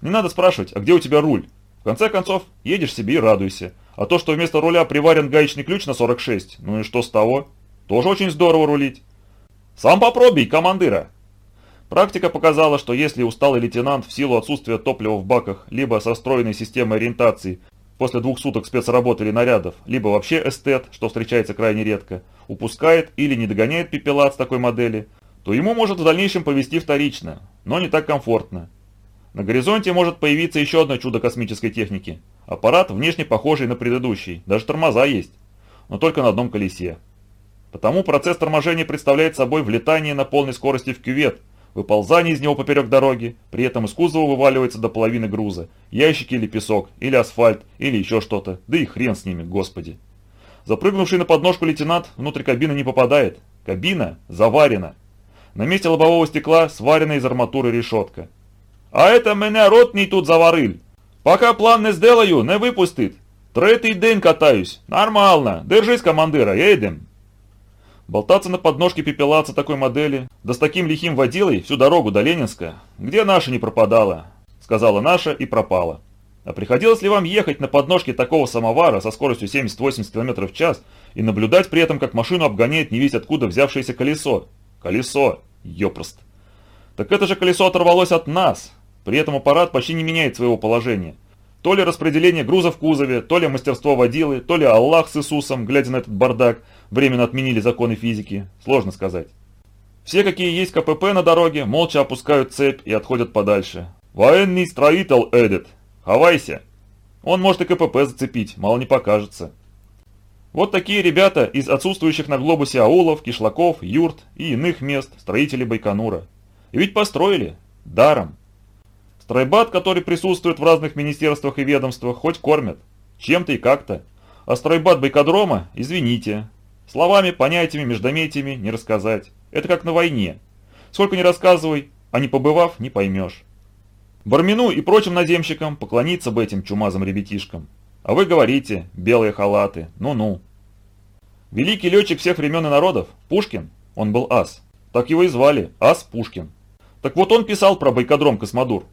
Не надо спрашивать, а где у тебя руль? В конце концов, едешь себе и радуйся. А то, что вместо руля приварен гаечный ключ на 46, ну и что с того? Тоже очень здорово рулить. Сам попробуй, командира. Практика показала, что если усталый лейтенант в силу отсутствия топлива в баках, либо со встроенной системой ориентации после двух суток спецработы или нарядов, либо вообще эстет, что встречается крайне редко, упускает или не догоняет пепелат с такой модели, то ему может в дальнейшем повести вторично, но не так комфортно. На горизонте может появиться еще одно чудо космической техники. Аппарат, внешне похожий на предыдущий, даже тормоза есть, но только на одном колесе. Потому процесс торможения представляет собой влетание на полной скорости в кювет, выползание из него поперек дороги, при этом из кузова вываливается до половины груза, ящики или песок, или асфальт, или еще что-то, да и хрен с ними, господи. Запрыгнувший на подножку лейтенант внутрь кабины не попадает. Кабина заварена. На месте лобового стекла сварена из арматуры решетка. А это меня ротний тут заварил. Пока план не сделаю, не выпустит. Третий день катаюсь. Нормально. Держись, командира, едем. Болтаться на подножке пепелаца такой модели, да с таким лихим водилой всю дорогу до Ленинска, где наша не пропадала, сказала наша и пропала. А приходилось ли вам ехать на подножке такого самовара со скоростью 70-80 км в час и наблюдать при этом, как машину обгоняет не весь откуда взявшееся колесо? Колесо, ёпрост. Так это же колесо оторвалось от нас, при этом аппарат почти не меняет своего положения. То ли распределение груза в кузове, то ли мастерство водилы, то ли Аллах с Иисусом, глядя на этот бардак, временно отменили законы физики. Сложно сказать. Все, какие есть КПП на дороге, молча опускают цепь и отходят подальше. «Военный строитель Эдит! Хавайся!» Он может и КПП зацепить, мало не покажется. Вот такие ребята из отсутствующих на глобусе аулов, кишлаков, юрт и иных мест, строители Байконура. И ведь построили. Даром. Стройбат, который присутствует в разных министерствах и ведомствах, хоть кормят. Чем-то и как-то. А стройбат байкодрома, извините. Словами, понятиями, междометиями не рассказать. Это как на войне. Сколько не рассказывай, а не побывав, не поймешь. Бармину и прочим наземщикам поклониться бы этим чумазым ребятишкам. А вы говорите, белые халаты, ну-ну. Великий летчик всех времен и народов, Пушкин, он был ас. Так его и звали, ас Пушкин. Так вот он писал про байкодром Космодур.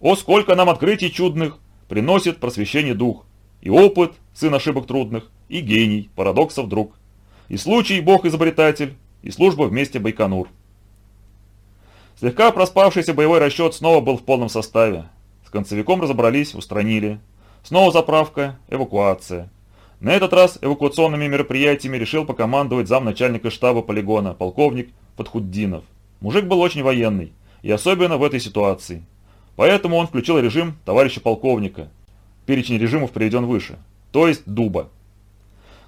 «О, сколько нам открытий чудных приносит просвещение дух, и опыт, сын ошибок трудных, и гений, парадоксов друг, и случай, бог-изобретатель, и служба вместе Байконур». Слегка проспавшийся боевой расчет снова был в полном составе. С концевиком разобрались, устранили. Снова заправка, эвакуация. На этот раз эвакуационными мероприятиями решил покомандовать замначальника штаба полигона, полковник Подхуддинов. Мужик был очень военный, и особенно в этой ситуации. Поэтому он включил режим товарища полковника. Перечень режимов приведен выше, то есть дуба.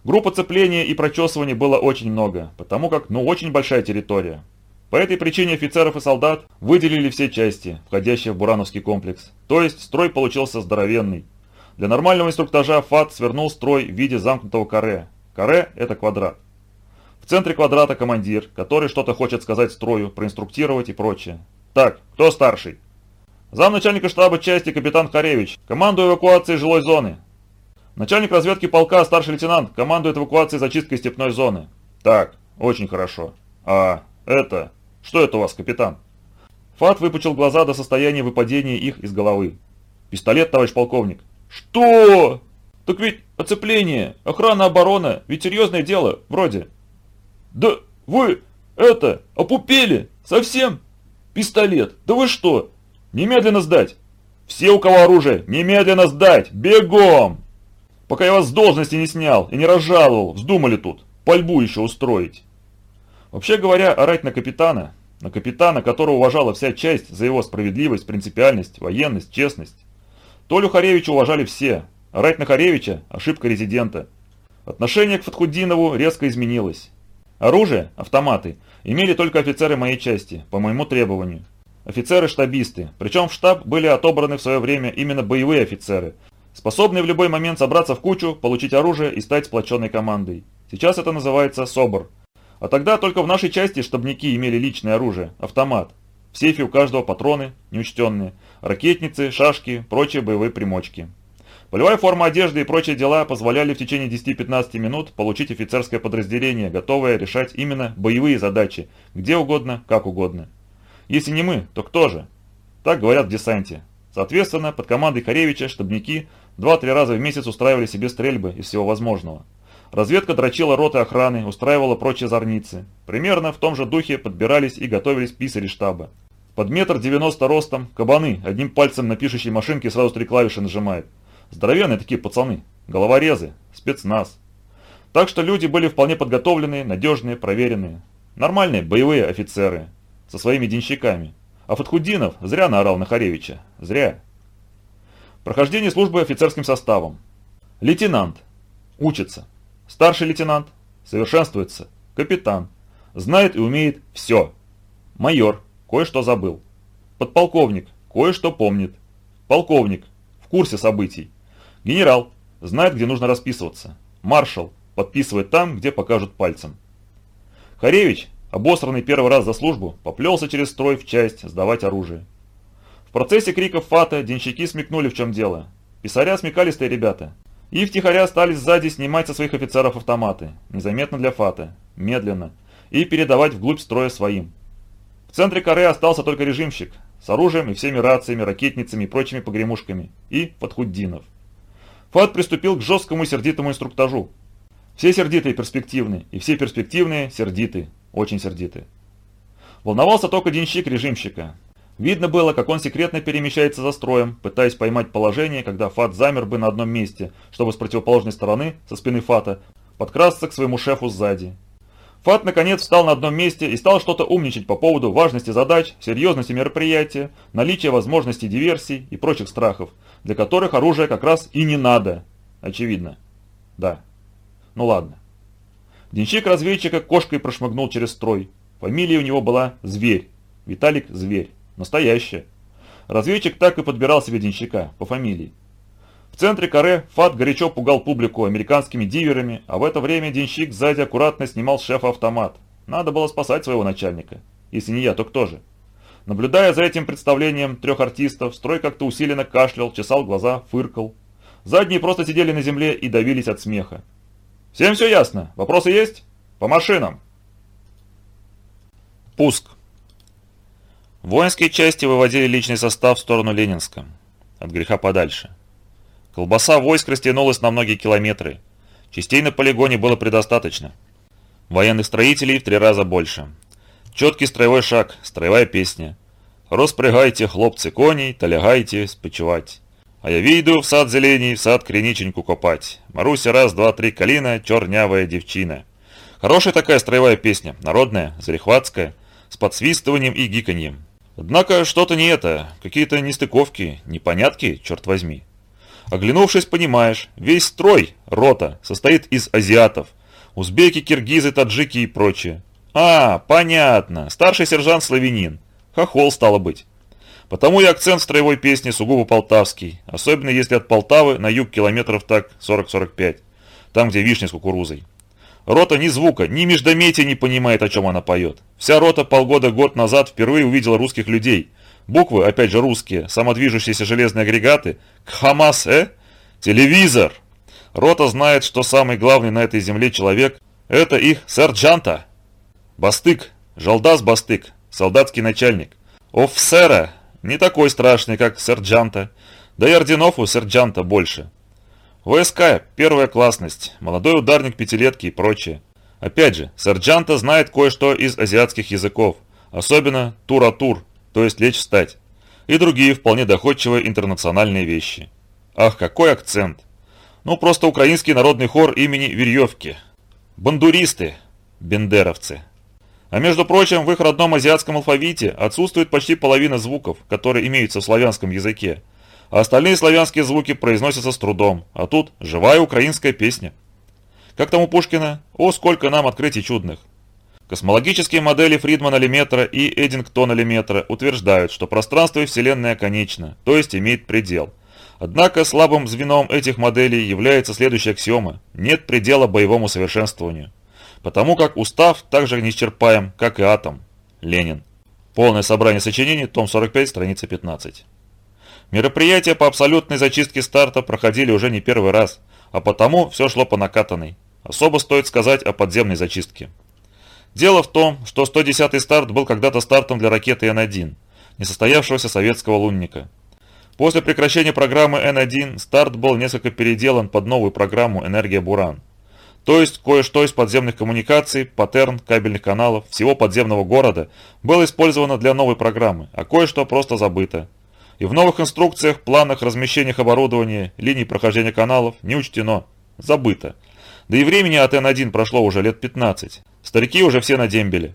Групп оцепления и прочесывания было очень много, потому как, ну, очень большая территория. По этой причине офицеров и солдат выделили все части, входящие в Бурановский комплекс. То есть строй получился здоровенный, для нормального инструктажа ФАТ свернул строй в виде замкнутого каре. Каре – это квадрат. В центре квадрата командир, который что-то хочет сказать строю, проинструктировать и прочее. Так, кто старший? Замначальника штаба части капитан Харевич. Командую эвакуацией жилой зоны. Начальник разведки полка, старший лейтенант, командует эвакуацией зачисткой степной зоны. Так, очень хорошо. А, это... Что это у вас, капитан? Фат выпучил глаза до состояния выпадения их из головы. Пистолет, товарищ полковник. «Что? Так ведь оцепление, охрана, оборона, ведь серьезное дело, вроде». «Да вы, это, опупели, совсем? Пистолет, да вы что? Немедленно сдать! Все, у кого оружие, немедленно сдать, бегом!» Пока я вас с должности не снял и не разжаловал, вздумали тут, пальбу еще устроить. Вообще говоря, орать на капитана, на капитана, которого уважала вся часть за его справедливость, принципиальность, военность, честность, Толю Харевича уважали все, а рать на Харевича – ошибка резидента. Отношение к Фатхуддинову резко изменилось. Оружие, автоматы, имели только офицеры моей части, по моему требованию. Офицеры-штабисты, причем в штаб были отобраны в свое время именно боевые офицеры, способные в любой момент собраться в кучу, получить оружие и стать сплоченной командой. Сейчас это называется СОБР. А тогда только в нашей части штабники имели личное оружие, автомат. В сейфе у каждого патроны, неучтенные, ракетницы, шашки, прочие боевые примочки. Полевая форма одежды и прочие дела позволяли в течение 10-15 минут получить офицерское подразделение, готовое решать именно боевые задачи, где угодно, как угодно. Если не мы, то кто же? Так говорят в десанте. Соответственно, под командой Харевича штабники 2-3 раза в месяц устраивали себе стрельбы из всего возможного. Разведка дрочила роты охраны, устраивала прочие зорницы. Примерно в том же духе подбирались и готовились писари штаба. Под метр девяносто ростом, кабаны, одним пальцем на пишущей машинке сразу три клавиши нажимают. Здоровенные такие пацаны, головорезы, спецназ. Так что люди были вполне подготовленные, надежные, проверенные. Нормальные боевые офицеры, со своими денщиками. А Фатхудинов зря наорал на Харевича. Зря. Прохождение службы офицерским составом. Лейтенант. Учится. Старший лейтенант. Совершенствуется. Капитан. Знает и умеет все. Майор кое-что забыл. Подполковник, кое-что помнит. Полковник, в курсе событий. Генерал, знает, где нужно расписываться. Маршал, подписывает там, где покажут пальцем. Харевич, обосранный первый раз за службу, поплелся через строй в часть сдавать оружие. Процессе криков фата денщики смекнули, в чем дело. Писаря смекалистые ребята. И втихаря стали сзади снимать со своих офицеров автоматы, незаметно для фата, медленно, и передавать вглубь строя своим. В центре коры остался только режимщик, с оружием и всеми рациями, ракетницами и прочими погремушками, и Подхуддинов. Фат приступил к жесткому сердитому инструктажу. Все сердитые перспективные, и все перспективные сердиты, очень сердиты. Волновался только денщик режимщика. Видно было, как он секретно перемещается за строем, пытаясь поймать положение, когда Фат замер бы на одном месте, чтобы с противоположной стороны, со спины Фата, подкрасться к своему шефу сзади. Фат наконец встал на одном месте и стал что-то умничать по поводу важности задач, серьезности мероприятия, наличия возможностей диверсий и прочих страхов, для которых оружие как раз и не надо. Очевидно. Да. Ну ладно. Денщик разведчика кошкой прошмыгнул через строй. Фамилия у него была Зверь. Виталик Зверь. Настоящая. Разведчик так и подбирал себе денщика по фамилии. В центре каре Фат горячо пугал публику американскими диверами, а в это время денщик сзади аккуратно снимал шефа автомат. Надо было спасать своего начальника. Если не я, то кто же? Наблюдая за этим представлением трех артистов, строй как-то усиленно кашлял, чесал глаза, фыркал. Задние просто сидели на земле и давились от смеха. «Всем все ясно? Вопросы есть? По машинам!» Пуск. Воинские части выводили личный состав в сторону Ленинска. От греха подальше. Колбаса войск растянулась на многие километры. Частей на полигоне было предостаточно. Военных строителей в три раза больше. Четкий строевой шаг, строевая песня. Розпрягайте, хлопцы, коней, та лягайте спочивать. А я вийду в сад зелений, в сад криниченьку копать. Маруся раз, два, три, калина, чернявая девчина. Хорошая такая строевая песня, народная, зарехватская, с подсвистыванием и гиканьем. Однако что-то не это, какие-то нестыковки, непонятки, черт возьми. Оглянувшись, понимаешь, весь строй, рота, состоит из азиатов. Узбеки, киргизы, таджики и прочее. А, понятно, старший сержант славянин. Хохол стало быть. Потому и акцент строевой песни сугубо полтавский, особенно если от Полтавы на юг километров так 40-45, там где вишня с кукурузой. Рота ни звука, ни междометия не понимает, о чем она поет. Вся рота полгода-год назад впервые увидела русских людей – Буквы, опять же русские, самодвижущиеся железные агрегаты. Кхамас, э? Телевизор. Рота знает, что самый главный на этой земле человек – это их сержанта. Бастык, Жалдас Бастык, солдатский начальник. Офсера, не такой страшный, как сержанта. Да и орденов у сержанта больше. ВСК – первая классность, молодой ударник пятилетки и прочее. Опять же, сержанта знает кое-что из азиатских языков, особенно тура-тур – то есть лечь встать, и другие вполне доходчивые интернациональные вещи. Ах, какой акцент! Ну, просто украинский народный хор имени Верьевки. Бандуристы, бендеровцы. А между прочим, в их родном азиатском алфавите отсутствует почти половина звуков, которые имеются в славянском языке, а остальные славянские звуки произносятся с трудом, а тут живая украинская песня. Как там у Пушкина? О, сколько нам открытий чудных! Космологические модели Фридмана-Леметра и Эдингтона-Леметра утверждают, что пространство и Вселенная конечно, то есть имеет предел. Однако слабым звеном этих моделей является следующая аксиома – нет предела боевому совершенствованию. Потому как устав так же неисчерпаем, как и атом. Ленин. Полное собрание сочинений, том 45, страница 15. Мероприятия по абсолютной зачистке старта проходили уже не первый раз, а потому все шло по накатанной. Особо стоит сказать о подземной зачистке. Дело в том, что 110-й старт был когда-то стартом для ракеты Н-1, несостоявшегося советского лунника. После прекращения программы Н-1 старт был несколько переделан под новую программу «Энергия Буран». То есть кое-что из подземных коммуникаций, паттерн, кабельных каналов, всего подземного города было использовано для новой программы, а кое-что просто забыто. И в новых инструкциях, планах, размещениях оборудования, линий прохождения каналов не учтено. Забыто. Да и времени от Н1 прошло уже лет 15. Старики уже все на дембеле.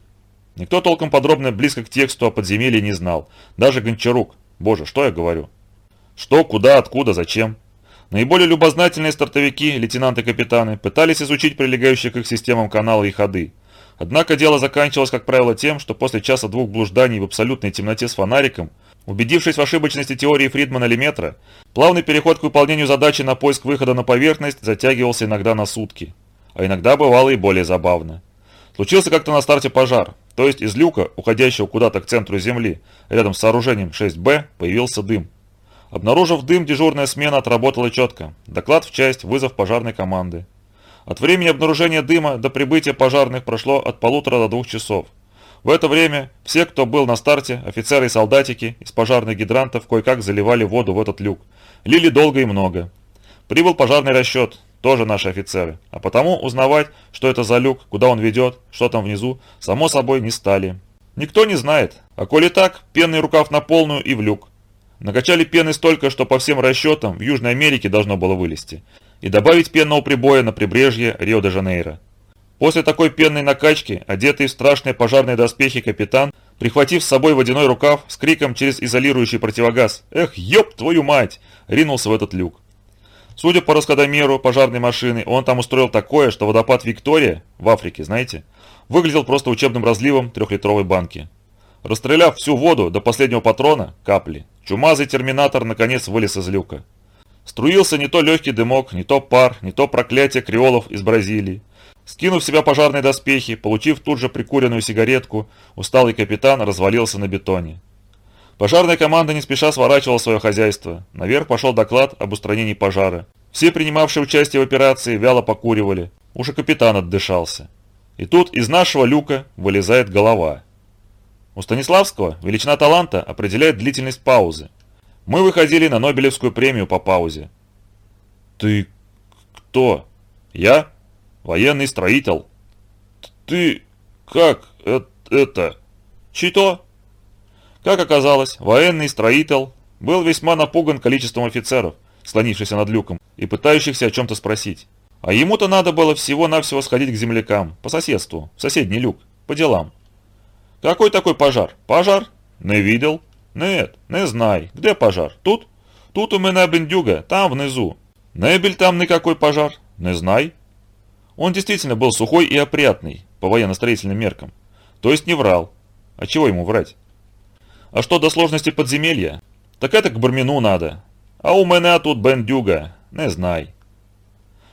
Никто толком подробно близко к тексту о подземелье не знал. Даже Гончарук. Боже, что я говорю? Что, куда, откуда, зачем? Наиболее любознательные стартовики, лейтенанты-капитаны, пытались изучить прилегающие к их системам каналы и ходы. Однако дело заканчивалось, как правило, тем, что после часа-двух блужданий в абсолютной темноте с фонариком, убедившись в ошибочности теории Фридмана-Леметра, плавный переход к выполнению задачи на поиск выхода на поверхность затягивался иногда на сутки. А иногда бывало и более забавно. Случился как-то на старте пожар, то есть из люка, уходящего куда-то к центру земли, рядом с сооружением 6Б, появился дым. Обнаружив дым, дежурная смена отработала четко. Доклад в часть, вызов пожарной команды. От времени обнаружения дыма до прибытия пожарных прошло от полутора до двух часов. В это время все, кто был на старте, офицеры и солдатики из пожарных гидрантов кое-как заливали воду в этот люк. Лили долго и много. Прибыл пожарный расчет, тоже наши офицеры. А потому узнавать, что это за люк, куда он ведет, что там внизу, само собой не стали. Никто не знает. А коли так, пенный рукав на полную и в люк. Накачали пены столько, что по всем расчетам в Южной Америке должно было вылезти и добавить пенного прибоя на прибрежье Рио-де-Жанейро. После такой пенной накачки, одетый в страшные пожарные доспехи капитан, прихватив с собой водяной рукав, с криком через изолирующий противогаз «Эх, ёб твою мать!» ринулся в этот люк. Судя по расходомеру пожарной машины, он там устроил такое, что водопад Виктория, в Африке, знаете, выглядел просто учебным разливом трехлитровой банки. Расстреляв всю воду до последнего патрона, капли, чумазый терминатор наконец вылез из люка. Струился не то легкий дымок, не то пар, не то проклятие креолов из Бразилии. Скинув себя пожарные доспехи, получив тут же прикуренную сигаретку, усталый капитан развалился на бетоне. Пожарная команда не спеша сворачивала свое хозяйство. Наверх пошел доклад об устранении пожара. Все принимавшие участие в операции вяло покуривали. Уж и капитан отдышался. И тут из нашего люка вылезает голова. У Станиславского величина таланта определяет длительность паузы. Мы выходили на Нобелевскую премию по паузе. «Ты кто?» «Я?» Военный строитель. Ты как это? Чито? Как оказалось, военный строитель был весьма напуган количеством офицеров, склонившихся над люком и пытающихся о чем-то спросить. А ему-то надо было всего-навсего сходить к землякам, по соседству, в соседний люк, по делам. Какой такой пожар? Пожар? Не видел? Нет, не знай. Где пожар? Тут? Тут у меня бендюга, там внизу. Не был там никакой пожар? Не знай. Он действительно был сухой и опрятный, по военно-строительным меркам. То есть не врал. А чего ему врать? А что до сложности подземелья? Так это к Бармину надо. А у меня тут бендюга, не знай.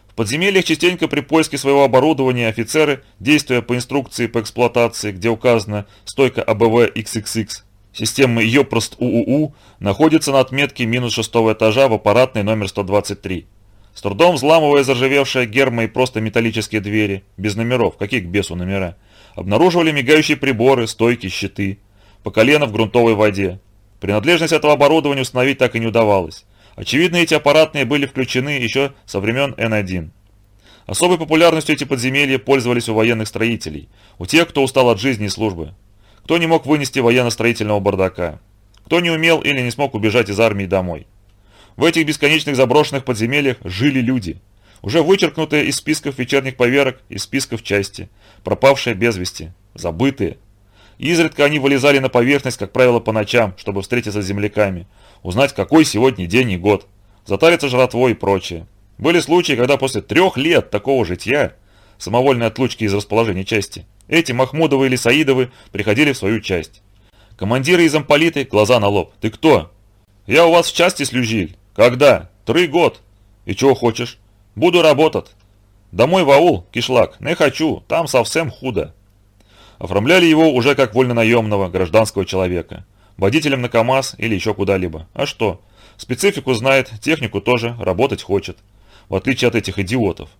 В подземельях частенько при поиске своего оборудования офицеры, действуя по инструкции по эксплуатации, где указана стойка АБВ XXX, системы ЙОПРОСТ УУУ, находится на отметке минус шестого этажа в аппаратной номер 123. С трудом взламывая заржавевшие гермы и просто металлические двери, без номеров, какие к бесу номера, обнаруживали мигающие приборы, стойки, щиты, по колено в грунтовой воде. Принадлежность этого оборудования установить так и не удавалось. Очевидно, эти аппаратные были включены еще со времен Н1. Особой популярностью эти подземелья пользовались у военных строителей, у тех, кто устал от жизни и службы, кто не мог вынести военно-строительного бардака, кто не умел или не смог убежать из армии домой. В этих бесконечных заброшенных подземельях жили люди, уже вычеркнутые из списков вечерних поверок, из списков части, пропавшие без вести, забытые. Изредка они вылезали на поверхность, как правило, по ночам, чтобы встретиться с земляками, узнать, какой сегодня день и год, затариться жратвой и прочее. Были случаи, когда после трех лет такого житья, самовольной отлучки из расположения части, эти Махмудовы или Саидовы приходили в свою часть. Командиры из Амполиты, глаза на лоб. «Ты кто?» «Я у вас в части слюжиль. «Когда? Три год. И чего хочешь? Буду работать. Домой в аул, кишлак. Не хочу, там совсем худо». Оформляли его уже как вольнонаемного гражданского человека. Водителем на КАМАЗ или еще куда-либо. А что? Специфику знает, технику тоже, работать хочет. В отличие от этих идиотов.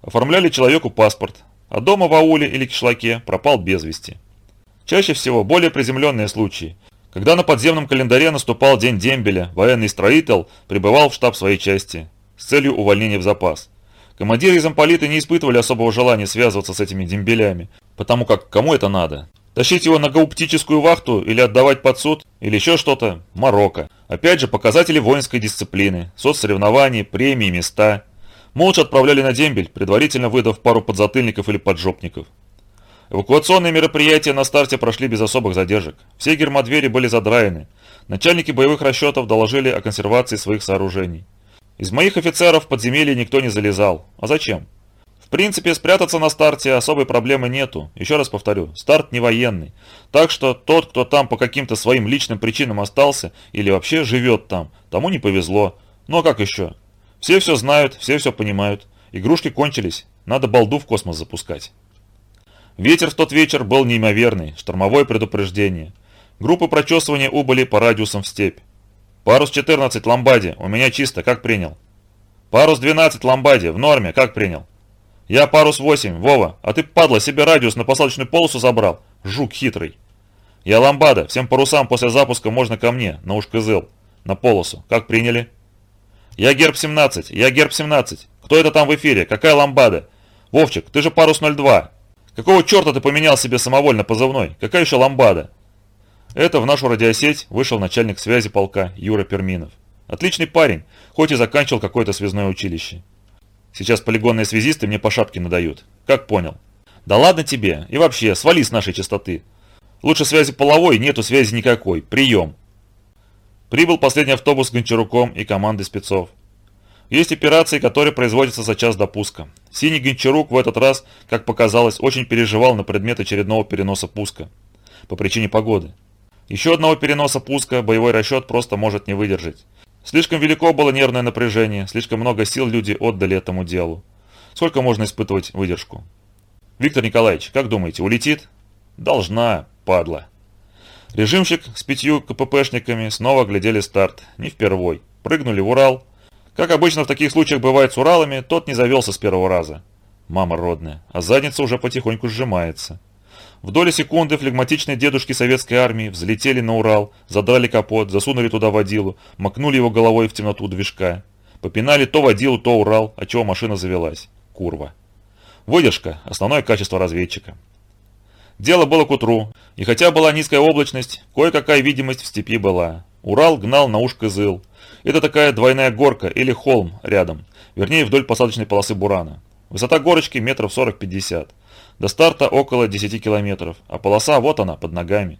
Оформляли человеку паспорт, а дома в ауле или кишлаке пропал без вести. Чаще всего более приземленные случаи, когда на подземном календаре наступал день дембеля, военный строитель прибывал в штаб своей части с целью увольнения в запас. Командиры и замполиты не испытывали особого желания связываться с этими дембелями, потому как кому это надо? Тащить его на гауптическую вахту или отдавать под суд, или еще что-то – Марокко. Опять же, показатели воинской дисциплины, соцсоревнований, премии, места. Молча отправляли на дембель, предварительно выдав пару подзатыльников или поджопников. Эвакуационные мероприятия на старте прошли без особых задержек. Все гермодвери были задраены. Начальники боевых расчетов доложили о консервации своих сооружений. Из моих офицеров в подземелье никто не залезал. А зачем? В принципе, спрятаться на старте особой проблемы нету. Еще раз повторю, старт не военный. Так что тот, кто там по каким-то своим личным причинам остался или вообще живет там, тому не повезло. Ну а как еще? Все все знают, все все понимают. Игрушки кончились, надо балду в космос запускать. Ветер в тот вечер был неимоверный, штормовое предупреждение. Группы прочесывания убыли по радиусам в степь. Парус 14, Ламбади, у меня чисто, как принял. Парус 12, Ламбади, в норме, как принял. Я парус 8, Вова, а ты, падла, себе радиус на посадочную полосу забрал. Жук хитрый. Я Ламбада, всем парусам после запуска можно ко мне, на Ушкызыл, на полосу, как приняли. Я Герб 17, я Герб 17. Кто это там в эфире? Какая Ламбада? Вовчик, ты же парус 02. Какого черта ты поменял себе самовольно позывной? Какая еще ламбада? Это в нашу радиосеть вышел начальник связи полка Юра Перминов. Отличный парень, хоть и заканчивал какое-то связное училище. Сейчас полигонные связисты мне по шапке надают. Как понял? Да ладно тебе. И вообще, свали с нашей частоты. Лучше связи половой, нету связи никакой. Прием. Прибыл последний автобус с Гончаруком и командой спецов. Есть операции, которые производятся за час до пуска. Синий Гончарук в этот раз, как показалось, очень переживал на предмет очередного переноса пуска. По причине погоды. Еще одного переноса пуска боевой расчет просто может не выдержать. Слишком велико было нервное напряжение, слишком много сил люди отдали этому делу. Сколько можно испытывать выдержку? Виктор Николаевич, как думаете, улетит? Должна, падла. Режимщик с пятью КППшниками снова глядели старт, не впервой. Прыгнули в Урал. Как обычно в таких случаях бывает с Уралами, тот не завелся с первого раза. Мама родная, а задница уже потихоньку сжимается. В доли секунды флегматичные дедушки советской армии взлетели на Урал, задрали капот, засунули туда водилу, макнули его головой в темноту движка. Попинали то водилу, то Урал, отчего машина завелась. Курва. Выдержка – основное качество разведчика. Дело было к утру, и хотя была низкая облачность, кое-какая видимость в степи была. Урал гнал на ушко зыл. Это такая двойная горка или холм рядом, вернее вдоль посадочной полосы Бурана. Высота горочки метров 40-50. До старта около 10 километров, а полоса вот она, под ногами.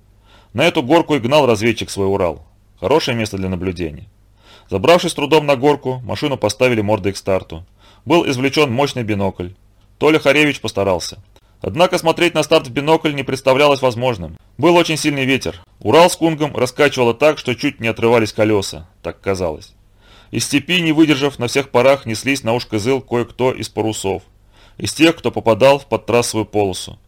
На эту горку и гнал разведчик свой Урал. Хорошее место для наблюдения. Забравшись трудом на горку, машину поставили мордой к старту. Был извлечен мощный бинокль. Толя Харевич постарался. Однако смотреть на старт в бинокль не представлялось возможным. Был очень сильный ветер. Урал с Кунгом раскачивало так, что чуть не отрывались колеса, так казалось. Из степи, не выдержав, на всех парах неслись на ушко зыл кое-кто из парусов. Из тех, кто попадал в подтрассовую полосу.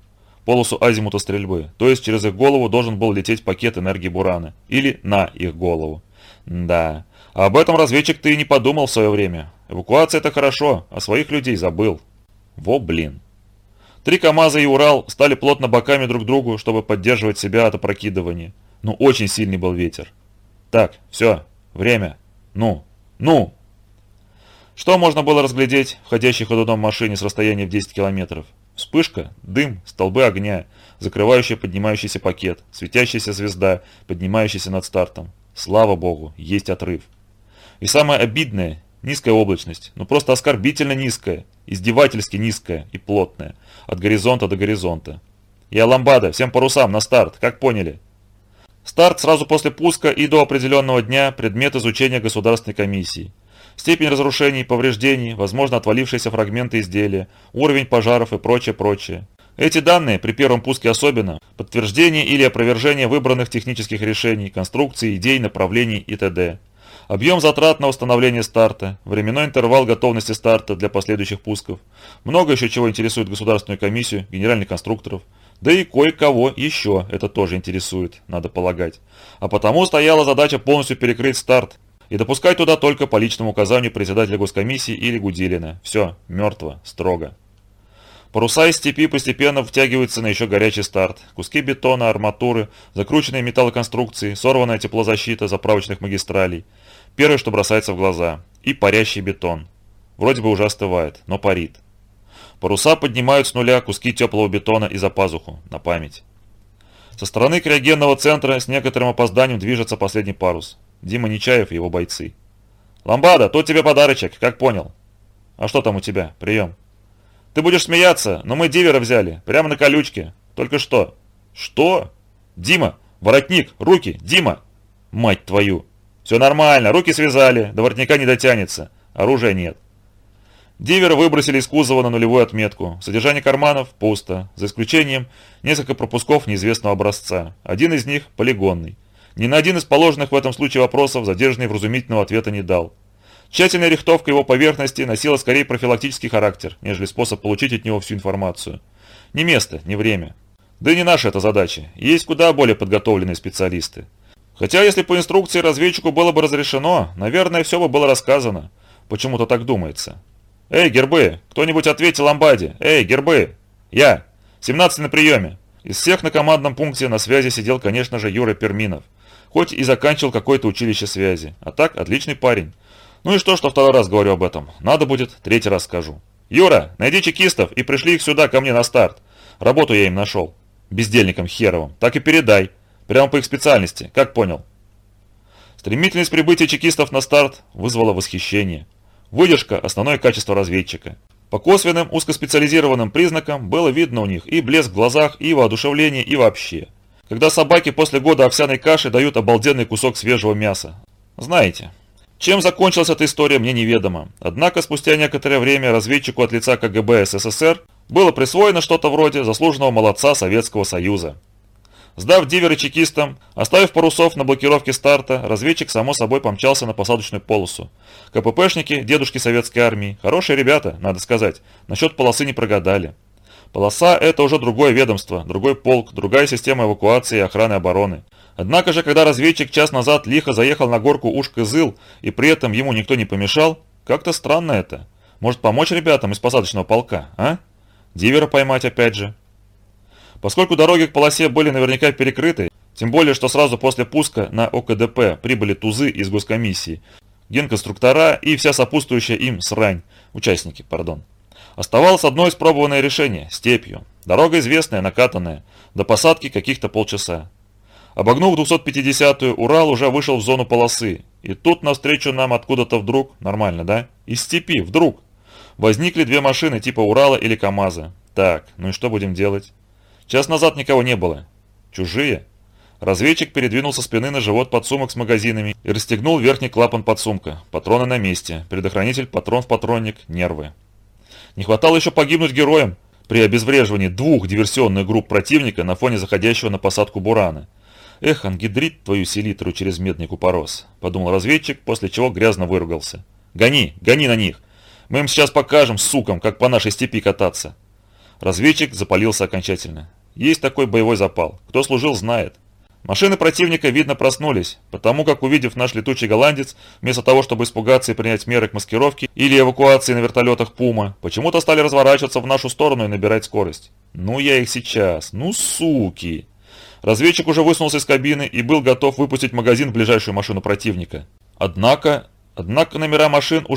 Полосу азимута стрельбы. То есть через их голову должен был лететь пакет энергии Бурана. Или на их голову. Да. Об этом разведчик ты и не подумал в свое время. Эвакуация это хорошо, а своих людей забыл. Во блин. Три КАМАЗа и Урал стали плотно боками друг к другу, чтобы поддерживать себя от опрокидывания. Ну, очень сильный был ветер. Так, все, время. Ну, ну! Что можно было разглядеть в ходящей ходуном машине с расстояния в 10 километров? Вспышка, дым, столбы огня, закрывающий поднимающийся пакет, светящаяся звезда, поднимающаяся над стартом. Слава богу, есть отрыв. И самое обидное, низкая облачность, ну просто оскорбительно низкая, издевательски низкая и плотная, от горизонта до горизонта. Я ламбада, всем парусам, на старт, как поняли? Старт сразу после пуска и до определенного дня предмет изучения Государственной комиссии. Степень разрушений, повреждений, возможно отвалившиеся фрагменты изделия, уровень пожаров и прочее, прочее. Эти данные, при первом пуске особенно, подтверждение или опровержение выбранных технических решений, конструкций, идей, направлений и т.д. Объем затрат на установление старта, временной интервал готовности старта для последующих пусков. Много еще чего интересует Государственную комиссию, генеральных конструкторов. Да и кое-кого еще это тоже интересует, надо полагать. А потому стояла задача полностью перекрыть старт, и допускать туда только по личному указанию председателя госкомиссии или Гудилина. Все, мертво, строго. Паруса из степи постепенно втягиваются на еще горячий старт. Куски бетона, арматуры, закрученные металлоконструкции, сорванная теплозащита заправочных магистралей. Первое, что бросается в глаза. И парящий бетон. Вроде бы уже остывает, но парит. Паруса поднимают с нуля куски теплого бетона и за пазуху, на память. Со стороны криогенного центра с некоторым опозданием движется последний парус. Дима Нечаев и его бойцы. «Ламбада, тут тебе подарочек, как понял?» «А что там у тебя? Прием». «Ты будешь смеяться, но мы дивера взяли, прямо на колючке. Только что». «Что?» «Дима, воротник, руки, Дима!» «Мать твою!» «Все нормально, руки связали, до воротника не дотянется, оружия нет». Дивера выбросили из кузова на нулевую отметку. Содержание карманов пусто, за исключением несколько пропусков неизвестного образца. Один из них полигонный. Ни на один из положенных в этом случае вопросов задержанный вразумительного ответа не дал. Тщательная рихтовка его поверхности носила скорее профилактический характер, нежели способ получить от него всю информацию. Не место, не время. Да и не наша эта задача. Есть куда более подготовленные специалисты. Хотя, если по инструкции разведчику было бы разрешено, наверное, все бы было рассказано. Почему-то так думается. «Эй, гербы! Кто-нибудь ответил Ламбаде! Эй, гербы! Я! 17 на приеме!» Из всех на командном пункте на связи сидел, конечно же, Юра Перминов хоть и заканчивал какое-то училище связи. А так, отличный парень. Ну и что, что второй раз говорю об этом? Надо будет, третий раз скажу. Юра, найди чекистов и пришли их сюда ко мне на старт. Работу я им нашел. Бездельником херовым. Так и передай. Прямо по их специальности, как понял? Стремительность прибытия чекистов на старт вызвала восхищение. Выдержка – основное качество разведчика. По косвенным узкоспециализированным признакам было видно у них и блеск в глазах, и воодушевление, и вообще – когда собаки после года овсяной каши дают обалденный кусок свежего мяса. Знаете. Чем закончилась эта история, мне неведомо. Однако спустя некоторое время разведчику от лица КГБ СССР было присвоено что-то вроде заслуженного молодца Советского Союза. Сдав диверы чекистам, оставив парусов на блокировке старта, разведчик само собой помчался на посадочную полосу. КППшники, дедушки советской армии, хорошие ребята, надо сказать, насчет полосы не прогадали. Полоса – это уже другое ведомство, другой полк, другая система эвакуации и охраны обороны. Однако же, когда разведчик час назад лихо заехал на горку Уж-Кызыл, и при этом ему никто не помешал, как-то странно это. Может помочь ребятам из посадочного полка, а? Дивера поймать опять же. Поскольку дороги к полосе были наверняка перекрыты, тем более, что сразу после пуска на ОКДП прибыли тузы из госкомиссии, генконструктора и вся сопутствующая им срань, участники, пардон. Оставалось одно испробованное решение – степью. Дорога известная, накатанная, до посадки каких-то полчаса. Обогнув 250-ю, Урал уже вышел в зону полосы. И тут навстречу нам откуда-то вдруг, нормально, да? Из степи, вдруг. Возникли две машины типа Урала или КамАЗа. Так, ну и что будем делать? Час назад никого не было. Чужие? Разведчик передвинул со спины на живот подсумок с магазинами и расстегнул верхний клапан подсумка. Патроны на месте. Предохранитель, патрон в патронник, нервы. Не хватало еще погибнуть героям при обезвреживании двух диверсионных групп противника на фоне заходящего на посадку Бурана. «Эх, ангидрит твою селитру через медный купорос», – подумал разведчик, после чего грязно выругался. «Гони, гони на них! Мы им сейчас покажем, сукам, как по нашей степи кататься!» Разведчик запалился окончательно. Есть такой боевой запал. Кто служил, знает. Машины противника, видно, проснулись, потому как, увидев наш летучий голландец, вместо того, чтобы испугаться и принять меры к маскировке или эвакуации на вертолетах «Пума», почему-то стали разворачиваться в нашу сторону и набирать скорость. Ну я их сейчас, ну суки! Разведчик уже высунулся из кабины и был готов выпустить магазин в ближайшую машину противника. Однако, однако номера машин уже